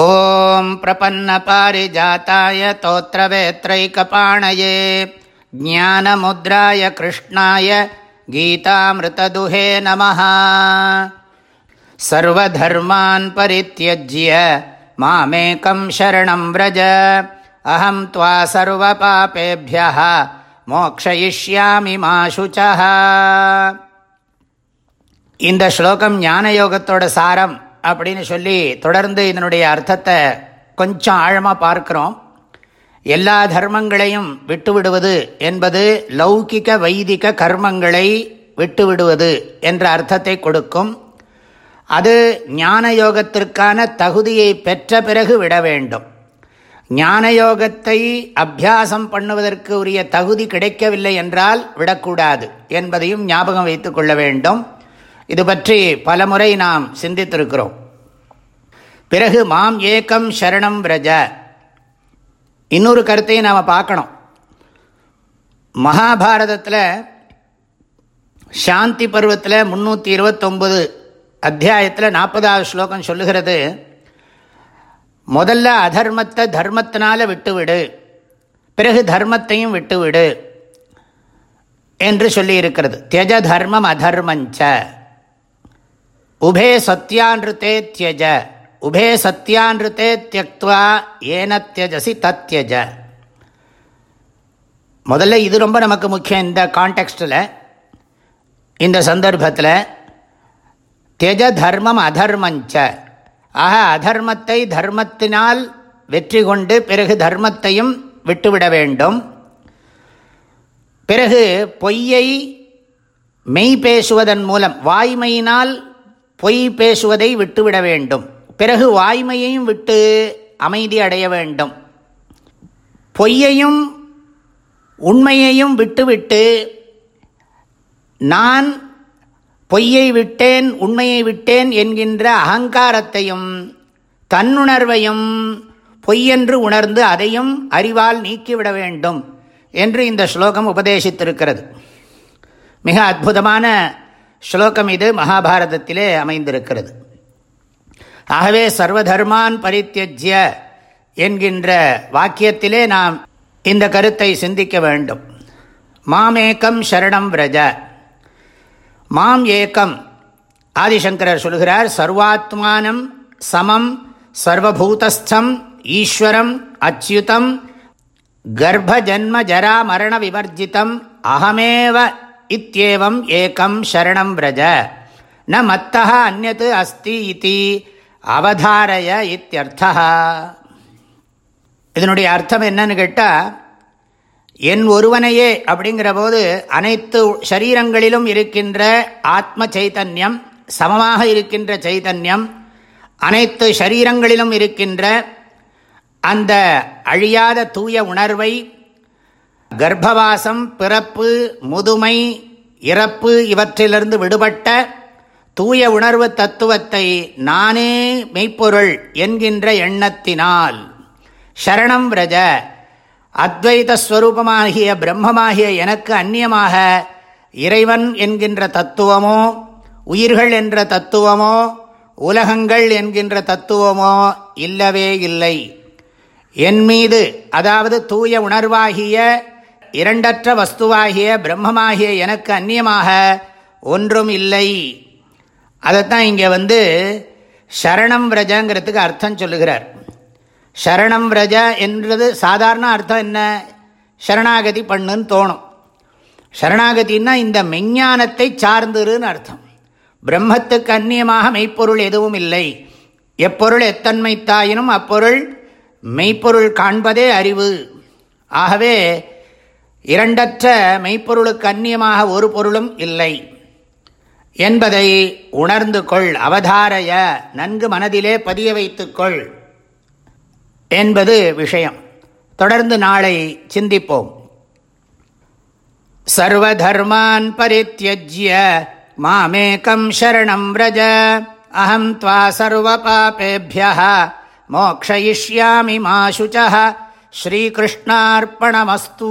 ஓம் பிரபன்ன பாரிஜாத்தாய தோத்திரவேத்ரைக்கபாணயே. ஜானமுத்ராய கிருஷ்ணாய கீதாமிருத்ததுஹே நம சர்வர்மான் பரித்தியஜ்ய மாமேக்கம் சரணம் விரஜ அஹம் துவா சர்வபாபேபிய மோக்ஷயிஷ்யாமி மாசுச்ச இந்த ஸ்லோகம் ஞான சாரம் அப்படின்னு சொல்லி தொடர்ந்து இதனுடைய அர்த்தத்தை கொஞ்சம் ஆழமாக பார்க்குறோம். எல்லா தர்மங்களையும் விட்டுவிடுவது என்பது லௌகிக வைதிக கர்மங்களை விட்டுவிடுவது என்ற அர்த்தத்தை கொடுக்கும். அது ஞான யோகத்திற்கான தகுதியை பெற்ற பிறகு விட வேண்டும். ஞான யோகத்தை அபியாசம் பண்ணுவதற்கு உரிய தகுதி கிடைக்கவில்லை என்றால் விடக்கூடாது என்பதையும் ஞாபகம் வைத்து கொள்ள வேண்டும். இது பற்றி பலமுறை நாம் சிந்தித்திருக்கிறோம். பிறகு மாம் ஏக்கம் சரணம் விரஜ. இன்னொரு கருத்தையும் நாம் பார்க்கணும். மகாபாரதத்தில் சாந்தி பருவத்தில் முந்நூற்றி இருபத்தொம்பது அத்தியாயத்தில் நாற்பதாவது ஸ்லோகம் சொல்லுகிறது முதல்ல அதர்மத்தை தர்மத்தினால விட்டுவிடு பிறகு தர்மத்தையும் விட்டுவிடு என்று சொல்லியிருக்கிறது தியஜ தர்மம் அதர்மஞ்ச உபே சத்தியான்ருத்தே தியஜ உபே சத்தியான்ருத்தே தியக்துவா ஏன தியஜசி தத்யஜ முதல்ல இது ரொம்ப நமக்கு முக்கியம் இந்த கான்டெக்ஸ்டில் இந்த சந்தர்ப்பத்தில் தியஜ தர்மம் அதர்மஞ்ச. ஆக அதர்மத்தை தர்மத்தினால் வெற்றி கொண்டு பிறகு தர்மத்தையும் விட்டுவிட வேண்டும். பிறகு பொய்யை மெய் பேசுவதன் மூலம் வாய்மையினால் பொய் பேசுவதை விட்டுவிட வேண்டும். பிறகு வாய்மையையும் விட்டு அமைதி அடைய வேண்டும். பொய்யையும் உண்மையையும் விட்டுவிட்டு நான் பொய்யை விட்டேன் உண்மையை விட்டேன் என்கின்ற அகங்காரத்தையும் தன்னுணர்வையும் பொய்யென்று உணர்ந்து அதையும் அறிவால் நீக்கிவிட வேண்டும் என்று இந்த ஸ்லோகம் உபதேசித்திருக்கிறது. மிக அற்புதமான ஸ்லோகம் இது மகாபாரதத்திலே அமைந்திருக்கிறது. ஆகவே சர்வதர்மான் பரித்தியஜ்ய என்கின்ற வாக்கியத்திலே நாம் இந்த கருத்தை சிந்திக்க வேண்டும். மாமேக்கம் சரணம் விரஜ. மாம் ஏக்கம். ஆதிசங்கரர் சொல்கிறார் சர்வாத்மானம் சமம் சர்வபூதஸ்தம் ஈஸ்வரம் அச்சுதம் கர்ப்பஜன்ம ஜரா மரண விவர்ஜிதம் அகமேவ இத்தியேவம் ஏக்கம் சரணம் விரஜ. ந மத்தா அந்நத்து அஸ்தி இத்தி அவதாரய இத்தியர்த்தா இதனுடைய அர்த்தம் என்னன்னு கேட்டால் என் ஒருவனையே அப்படிங்கிற போது அனைத்து சரீரங்களிலும் இருக்கின்ற ஆத்ம சைத்தன்யம் சமமாக இருக்கின்ற சைத்தன்யம் அனைத்து சரீரங்களிலும் இருக்கின்ற அந்த அழியாத தூய உணர்வை கர்ப்பவாசம் பிறப்பு முதுமை இறப்பு இவற்றிலிருந்து விடுபட்ட தூய உணர்வு தத்துவத்தை நானே மெய்ப்பொருள் என்கின்ற எண்ணத்தினால். சரணம் விரஜ. அத்வைத ஸ்வரூபமாகிய பிரம்மமாகிய எனக்கு அந்நியமாக இறைவன் என்கின்ற தத்துவமோ உயிர்கள் என்ற தத்துவமோ உலகங்கள் என்கின்ற தத்துவமோ இல்லவே இல்லை. என் மீது அதாவது தூய உணர்வாகிய இரண்டற்ற வஸ்துவாகிய பிரம்மமாகிய எனக்கு அந்நியமாக ஒன்றும் இல்லை. அதைத்தான் இங்கே வந்து சரணம் விரஜங்கிறதுக்கு அர்த்தம் சொல்லுகிறார். சரணம் விரஜ என்றது சாதாரண அர்த்தம் என்ன? சரணாகதி பண்ணுன்னு தோணும். சரணாகத்தின்னா இந்த மெஞ்ஞானத்தை சார்ந்துருன்னு அர்த்தம். பிரம்மத்துக்கு அந்நியமாக மெய்ப்பொருள் எதுவும் இல்லை. எப்பொருள் எத்தன்மை தாயினும் அப்பொருள் மெய்ப்பொருள் காண்பதே அறிவு. ஆகவே இரண்டற்ற மெய்ப்பொருளுக்கு அந்நியமாக ஒரு பொருளும் இல்லை. என்பதை உணர்ந்து கொள் அவதாரைய நன்கு மனதிலே பதிய வைத்துக்கொள் என்பது விஷயம். தொடர்ந்து நாளை சிந்திப்போம். சர்வதர்மான் பரித்தியஜ்ய மாமேக்கம் சரணம் விரஜ அஹம் துவா சர்வ பாபேபிய மோக்ஷயிஷ்யாமி மாசுச்ச ஸ்ரீகிருஷ்ணார்ப்பணமஸ்து